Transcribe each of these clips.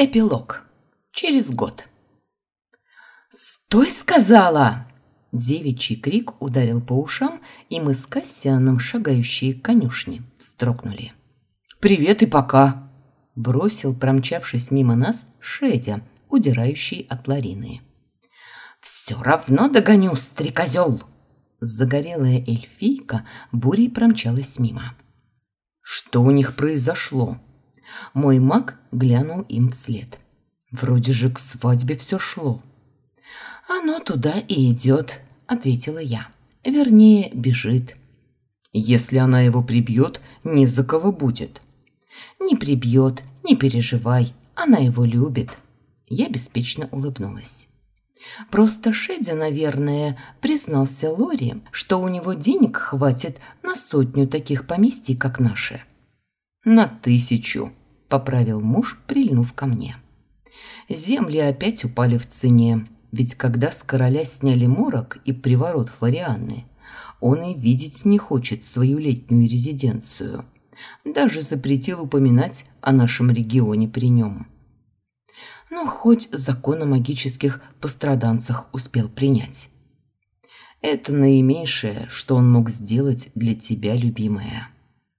Эпилог. Через год. «Стой!» — сказала! Девичий крик ударил по ушам, и мы с Кассианом, шагающие к конюшне, строгнули. «Привет и пока!» – бросил, промчавшись мимо нас, Шедя, удирающий от Ларины. «Все равно догоню, стрекозел!» Загорелая эльфийка бурей промчалась мимо. «Что у них произошло?» Мой маг глянул им вслед. Вроде же к свадьбе все шло. «Оно туда и идет», — ответила я. «Вернее, бежит». «Если она его прибьет, не за кого будет». «Не прибьет, не переживай, она его любит». Я беспечно улыбнулась. Просто Шедя, наверное, признался Лори, что у него денег хватит на сотню таких поместий, как наши. «На тысячу», – поправил муж, прильнув ко мне. Земли опять упали в цене, ведь когда с короля сняли морок и приворот Флорианны, он и видеть не хочет свою летнюю резиденцию. Даже запретил упоминать о нашем регионе при нем. Но хоть закон о магических постраданцах успел принять. Это наименьшее, что он мог сделать для тебя, любимая.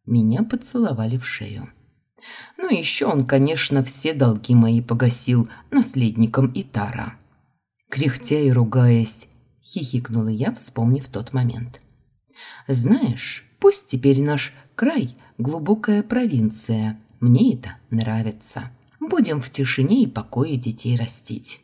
Меня поцеловали в шею. Ну и еще он, конечно, все долги мои погасил наследникам Итара. Кряхтя и ругаясь, хихикнула я, вспомнив тот момент. Знаешь, пусть теперь наш край – глубокая провинция. Мне это нравится. Будем в тишине и покое детей растить.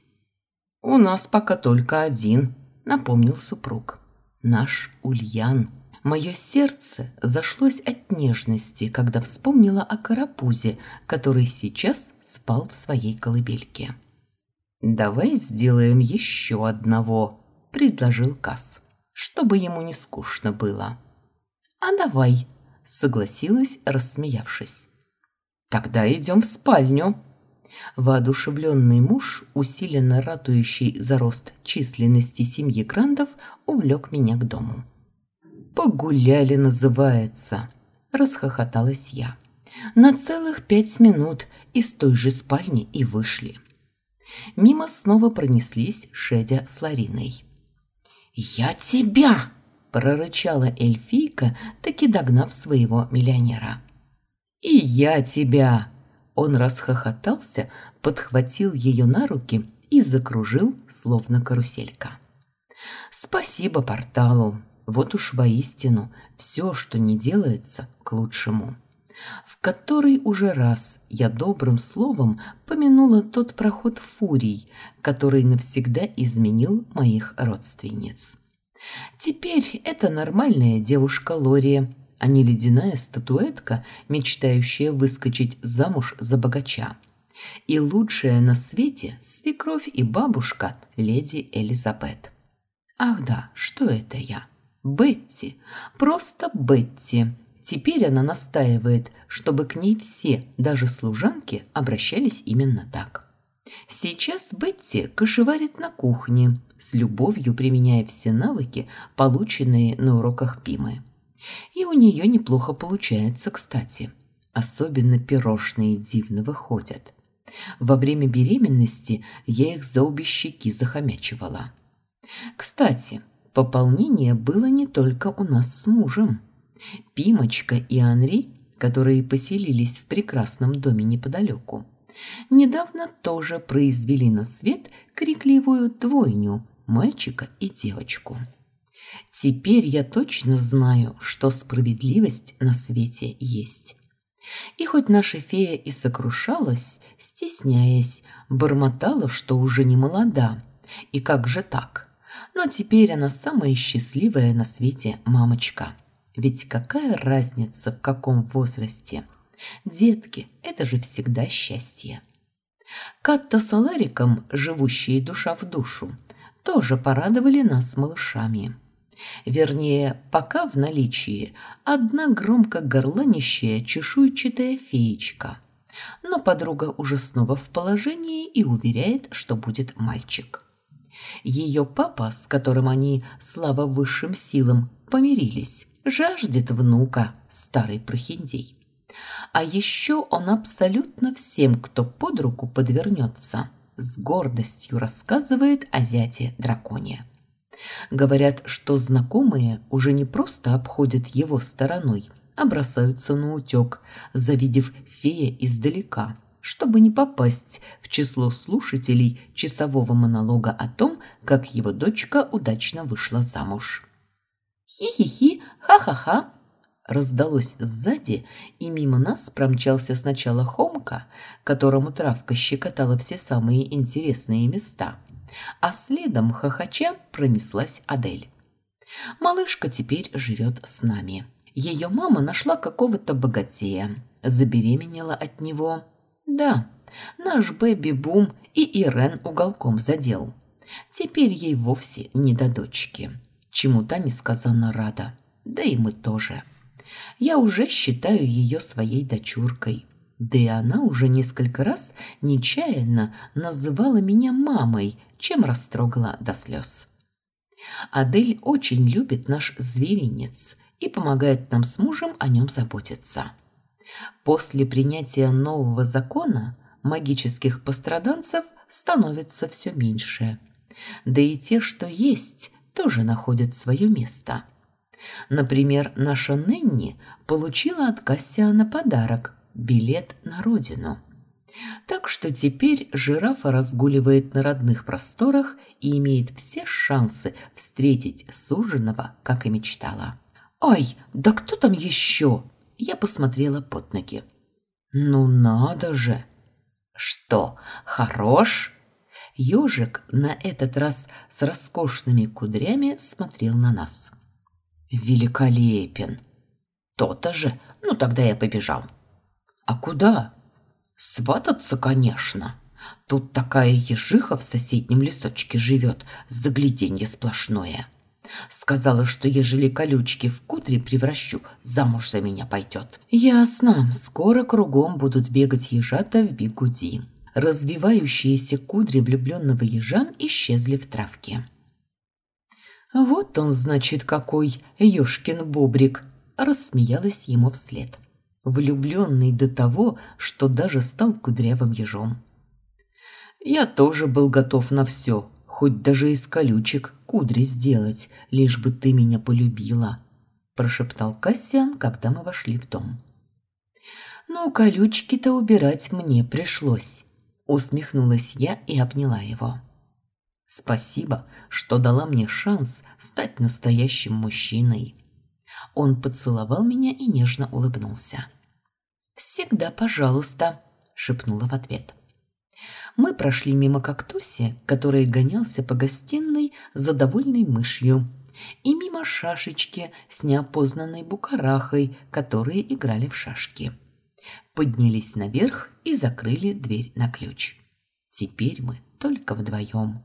У нас пока только один, напомнил супруг. Наш Ульян – Мое сердце зашлось от нежности, когда вспомнила о карапузе, который сейчас спал в своей колыбельке. «Давай сделаем еще одного», – предложил Кас, – «чтобы ему не скучно было». «А давай», – согласилась, рассмеявшись. «Тогда идем в спальню». Воодушевленный муж, усиленно ратующий за рост численности семьи Грандов, увлек меня к дому. «Погуляли, называется», – расхохоталась я. На целых пять минут из той же спальни и вышли. Мимо снова пронеслись Шедя с Лариной. «Я тебя!» – прорычала эльфийка, таки догнав своего миллионера. «И я тебя!» Он расхохотался, подхватил ее на руки и закружил, словно каруселька. «Спасибо порталу. Вот уж воистину все, что не делается, к лучшему. В который уже раз я добрым словом помянула тот проход фурий, который навсегда изменил моих родственниц. Теперь это нормальная девушка Лория, а не ледяная статуэтка, мечтающая выскочить замуж за богача. И лучшая на свете свекровь и бабушка леди Элизабет. Ах да, что это я? Бетти, просто Бетти. Теперь она настаивает, чтобы к ней все, даже служанки, обращались именно так. Сейчас Бетти кошеварит на кухне, с любовью применяя все навыки, полученные на уроках Пимы. И у нее неплохо получается, кстати. Особенно пирожные дивно выходят. Во время беременности я их за обе щеки захомячивала. Кстати, Пополнение было не только у нас с мужем. Пимочка и Анри, которые поселились в прекрасном доме неподалеку, недавно тоже произвели на свет крикливую двойню – мальчика и девочку. Теперь я точно знаю, что справедливость на свете есть. И хоть наша фея и сокрушалась, стесняясь, бормотала, что уже не молода, и как же так? Но теперь она самая счастливая на свете мамочка. Ведь какая разница в каком возрасте? Детки – это же всегда счастье. Катта с Алариком, живущие душа в душу, тоже порадовали нас малышами. Вернее, пока в наличии одна громко горланищая чешуйчатая феечка. Но подруга уже снова в положении и уверяет, что будет мальчик. Ее папа, с которым они, слава высшим силам, помирились, жаждет внука, старый прохиндей. А еще он абсолютно всем, кто под руку подвернется, с гордостью рассказывает о зяте драконе. Говорят, что знакомые уже не просто обходят его стороной, а бросаются на утек, завидев фея издалека, чтобы не попасть в число слушателей часового монолога о том, как его дочка удачно вышла замуж. «Хи-хи-хи, ха-ха-ха!» раздалось сзади, и мимо нас промчался сначала Хомка, которому травка щекотала все самые интересные места, а следом хохоча пронеслась Адель. Малышка теперь живет с нами. Ее мама нашла какого-то богатея, забеременела от него. Да, наш бэби-бум и Ирен уголком задел. Теперь ей вовсе не до дочки. Чему та несказанно рада. Да и мы тоже. Я уже считаю ее своей дочуркой. Да и она уже несколько раз нечаянно называла меня мамой, чем растрогала до слез. Адель очень любит наш зверинец и помогает нам с мужем о нем заботиться. После принятия нового закона магических постраданцев становится все меньше. Да и те, что есть, тоже находят свое место – Например, наша Ненни получила от Кассиана подарок – билет на родину. Так что теперь жирафа разгуливает на родных просторах и имеет все шансы встретить суженого, как и мечтала. «Ай, да кто там еще?» Я посмотрела под ноги. «Ну надо же!» «Что, хорош?» Ёжик на этот раз с роскошными кудрями смотрел на нас. Великолепен. То-то же. Ну, тогда я побежал. А куда? Свататься, конечно. Тут такая ежиха в соседнем лесочке живет, загляденье сплошное. Сказала, что ежели колючки в кудри превращу, замуж за меня пойдет. Ясно, скоро кругом будут бегать ежата в бигуди. Развивающиеся кудри влюбленного ежа исчезли в травке. «Вот он, значит, какой, ёшкин бобрик!» – рассмеялась ему вслед. Влюбленный до того, что даже стал кудрявым ежом. «Я тоже был готов на все, хоть даже из колючек кудри сделать, лишь бы ты меня полюбила», – прошептал Кассиан, когда мы вошли в дом. «Ну, колючки-то убирать мне пришлось», – усмехнулась я и обняла его. Спасибо, что дала мне шанс стать настоящим мужчиной. Он поцеловал меня и нежно улыбнулся. «Всегда пожалуйста», – шепнула в ответ. Мы прошли мимо кактуси, который гонялся по гостиной за довольной мышью, и мимо шашечки с неопознанной букарахой, которые играли в шашки. Поднялись наверх и закрыли дверь на ключ. Теперь мы только вдвоем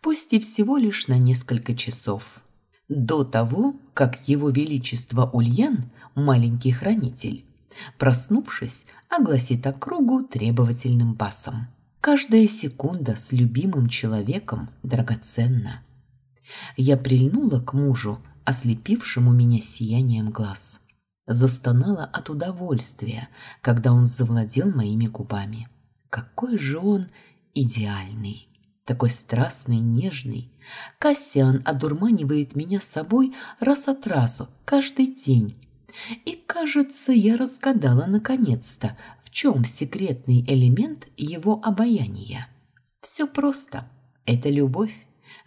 пусть и всего лишь на несколько часов. До того, как его величество Ульян, маленький хранитель, проснувшись, огласит округу требовательным басом. Каждая секунда с любимым человеком драгоценна. Я прильнула к мужу, ослепившему меня сиянием глаз. Застонала от удовольствия, когда он завладел моими губами. Какой же он идеальный! такой страстный, нежный. Кассиан одурманивает меня собой раз от разу, каждый день. И, кажется, я разгадала наконец-то, чем секретный элемент его обаяния. Все просто. Это любовь.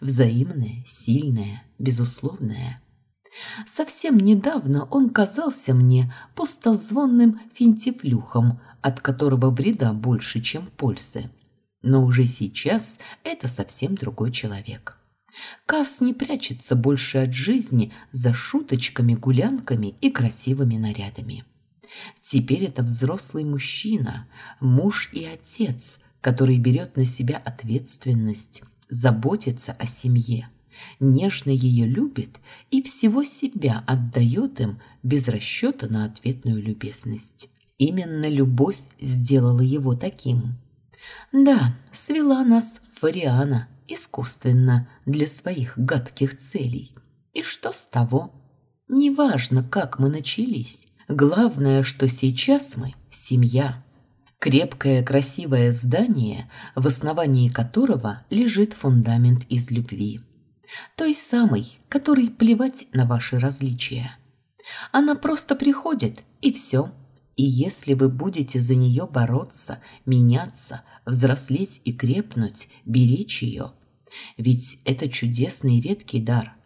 Взаимная, сильная, безусловная. Совсем недавно он казался мне пустозвонным финтифлюхом, от которого вреда больше, чем пользы. Но уже сейчас это совсем другой человек. Касс не прячется больше от жизни за шуточками, гулянками и красивыми нарядами. Теперь это взрослый мужчина, муж и отец, который берет на себя ответственность, заботится о семье, нежно ее любит и всего себя отдает им без расчета на ответную любезность. Именно любовь сделала его таким – да, свела нас Фариана искусственно для своих гадких целей. И что с того? Неважно, как мы начались, Главное, что сейчас мы – семья. Крепкое, красивое здание, в основании которого лежит фундамент из любви. Той самой, которой плевать на ваши различия. Она просто приходит, и все. И если вы будете за нее бороться, меняться, взрослеть и крепнуть, беречь ее, ведь это чудесный редкий дар,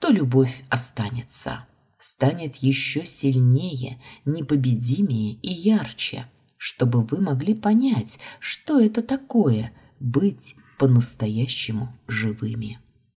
то любовь останется станет еще сильнее, непобедимее и ярче, чтобы вы могли понять, что это такое быть по-настоящему живыми.